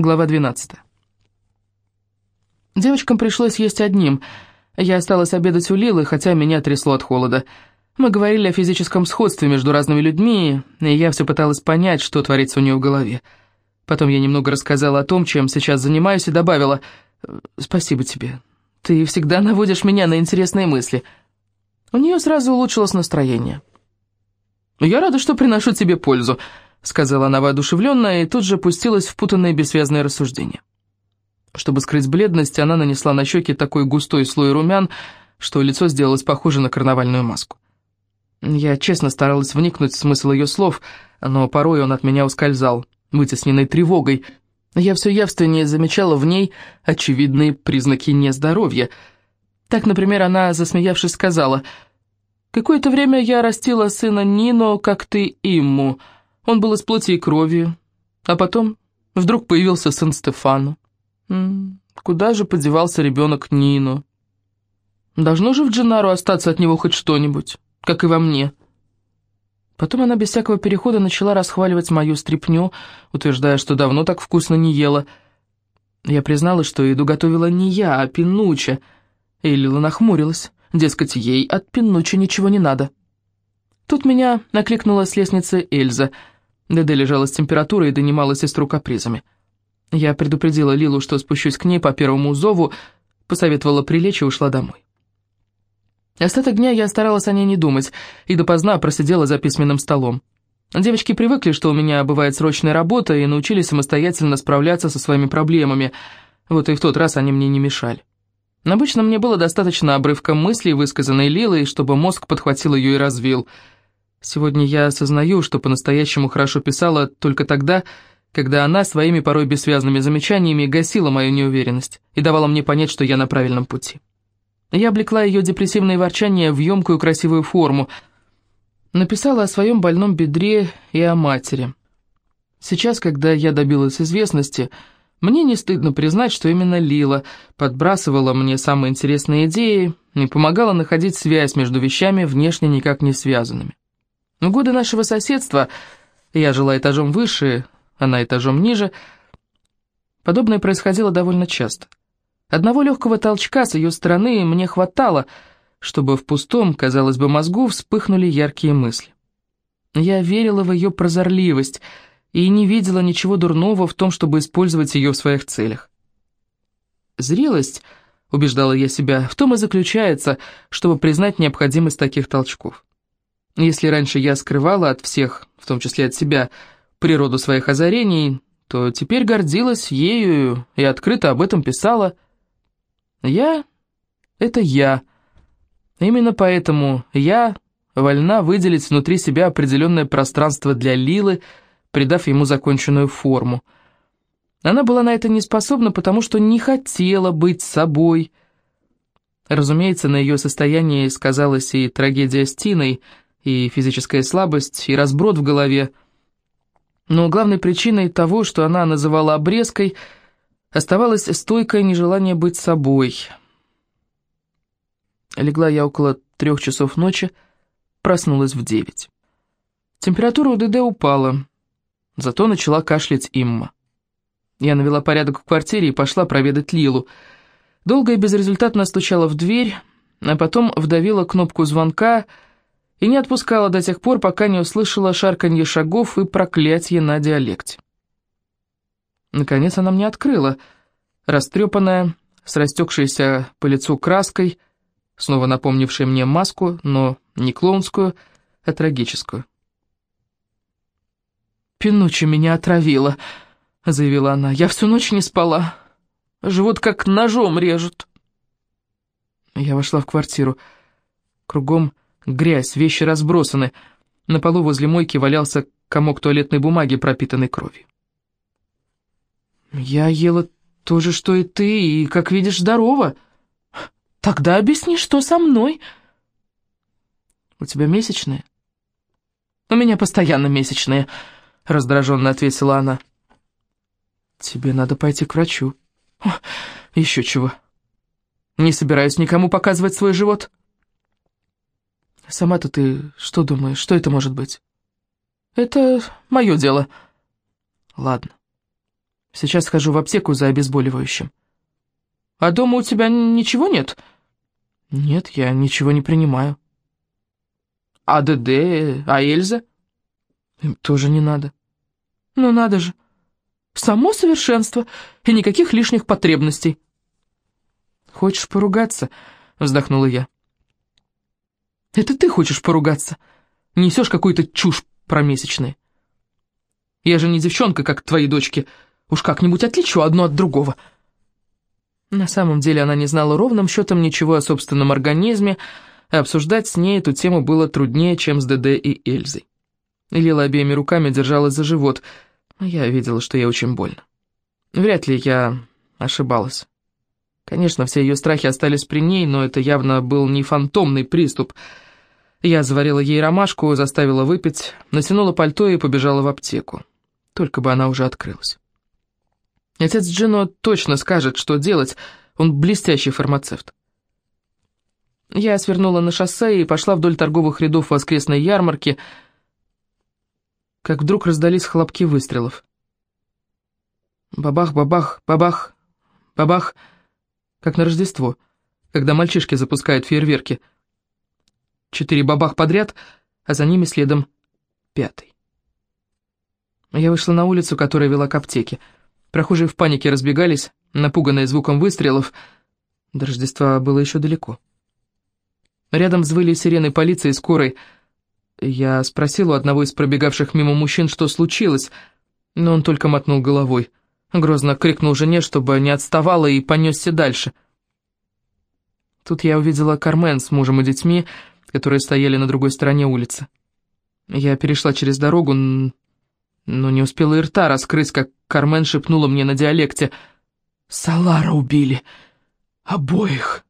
Глава 12. Девочкам пришлось есть одним. Я осталась обедать у Лилы, хотя меня трясло от холода. Мы говорили о физическом сходстве между разными людьми, и я все пыталась понять, что творится у нее в голове. Потом я немного рассказала о том, чем сейчас занимаюсь, и добавила «Спасибо тебе. Ты всегда наводишь меня на интересные мысли». У нее сразу улучшилось настроение. «Я рада, что приношу тебе пользу», — сказала она воодушевленно и тут же пустилась в путанные бессвязные рассуждения. Чтобы скрыть бледность, она нанесла на щеки такой густой слой румян, что лицо сделалось похоже на карнавальную маску. Я честно старалась вникнуть в смысл ее слов, но порой он от меня ускользал, вытесненной тревогой. Я все явственнее замечала в ней очевидные признаки нездоровья. Так, например, она, засмеявшись, сказала, «Какое-то время я растила сына Нино, как ты Имму», он был из плоти и крови. А потом вдруг появился сын Стефану. Куда же подевался ребенок Нину? Должно же в Дженару остаться от него хоть что-нибудь, как и во мне. Потом она без всякого перехода начала расхваливать мою стряпню, утверждая, что давно так вкусно не ела. Я признала, что еду готовила не я, а Пинуча. И Лила нахмурилась. Дескать, ей от Пинуча ничего не надо. Тут меня накликнула с лестницы Эльза — Деде лежала с температурой и донимала сестру капризами. Я предупредила Лилу, что спущусь к ней по первому зову, посоветовала прилечь и ушла домой. Остаток дня я старалась о ней не думать, и допоздна просидела за письменным столом. Девочки привыкли, что у меня бывает срочная работа, и научились самостоятельно справляться со своими проблемами. Вот и в тот раз они мне не мешали. Обычно мне было достаточно обрывка мыслей, высказанной Лилой, чтобы мозг подхватил ее и развил – Сегодня я осознаю, что по-настоящему хорошо писала только тогда, когда она своими порой бессвязными замечаниями гасила мою неуверенность и давала мне понять, что я на правильном пути. Я облекла ее депрессивное ворчание в емкую красивую форму, написала о своем больном бедре и о матери. Сейчас, когда я добилась известности, мне не стыдно признать, что именно Лила подбрасывала мне самые интересные идеи и помогала находить связь между вещами, внешне никак не связанными. В годы нашего соседства, я жила этажом выше, она этажом ниже, подобное происходило довольно часто. Одного легкого толчка с ее стороны мне хватало, чтобы в пустом, казалось бы, мозгу вспыхнули яркие мысли. Я верила в ее прозорливость и не видела ничего дурного в том, чтобы использовать ее в своих целях. Зрелость, убеждала я себя, в том и заключается, чтобы признать необходимость таких толчков. Если раньше я скрывала от всех, в том числе от себя, природу своих озарений, то теперь гордилась ею и открыто об этом писала. Я — это я. Именно поэтому я вольна выделить внутри себя определенное пространство для Лилы, придав ему законченную форму. Она была на это не способна, потому что не хотела быть собой. Разумеется, на ее состоянии сказалась и трагедия с Тиной — и физическая слабость, и разброд в голове. Но главной причиной того, что она называла обрезкой, оставалось стойкое нежелание быть собой. Легла я около трех часов ночи, проснулась в девять. Температура у ДД упала, зато начала кашлять Имма. Я навела порядок в квартире и пошла проведать Лилу. Долго и безрезультатно стучала в дверь, а потом вдавила кнопку звонка — и не отпускала до тех пор, пока не услышала шарканье шагов и проклятие на диалекте. Наконец она мне открыла, растрепанная, с растекшейся по лицу краской, снова напомнившей мне маску, но не клоунскую, а трагическую. «Пинучи меня отравила», — заявила она. «Я всю ночь не спала. Живот как ножом режут». Я вошла в квартиру. Кругом Грязь, вещи разбросаны. На полу возле мойки валялся комок туалетной бумаги, пропитанный кровью. «Я ела то же, что и ты, и, как видишь, здорова. Тогда объясни, что со мной?» «У тебя месячные?» «У меня постоянно месячные», — раздраженно ответила она. «Тебе надо пойти к врачу». «Еще чего. Не собираюсь никому показывать свой живот». Сама-то ты что думаешь, что это может быть? Это мое дело. Ладно. Сейчас схожу в аптеку за обезболивающим. А дома у тебя ничего нет? Нет, я ничего не принимаю. А ДД, а Эльза? Им тоже не надо. Ну надо же. Само совершенство и никаких лишних потребностей. Хочешь поругаться? Вздохнула я. Это ты хочешь поругаться? Несешь какую-то чушь промесячную. Я же не девчонка, как твои дочки. Уж как-нибудь отличу одно от другого. На самом деле она не знала ровным счетом ничего о собственном организме, и обсуждать с ней эту тему было труднее, чем с ДД и Эльзой. Лила обеими руками держалась за живот, но я видела, что ей очень больно. Вряд ли я ошибалась. Конечно, все ее страхи остались при ней, но это явно был не фантомный приступ. Я заварила ей ромашку, заставила выпить, натянула пальто и побежала в аптеку. Только бы она уже открылась. Отец Джино точно скажет, что делать, он блестящий фармацевт. Я свернула на шоссе и пошла вдоль торговых рядов воскресной ярмарки, как вдруг раздались хлопки выстрелов. Бабах, бабах, бабах, бабах, как на Рождество, когда мальчишки запускают фейерверки. Четыре бабах подряд, а за ними следом пятый. Я вышла на улицу, которая вела к аптеке. Прохожие в панике разбегались, напуганные звуком выстрелов. До Рождества было еще далеко. Рядом взвыли сирены полиции и скорой. Я спросил у одного из пробегавших мимо мужчин, что случилось, но он только мотнул головой. Грозно крикнул жене, чтобы не отставала, и понесся дальше. Тут я увидела Кармен с мужем и детьми, которые стояли на другой стороне улицы. Я перешла через дорогу, но не успела и рта раскрыть, как Кармен шепнула мне на диалекте «Салара убили! Обоих!»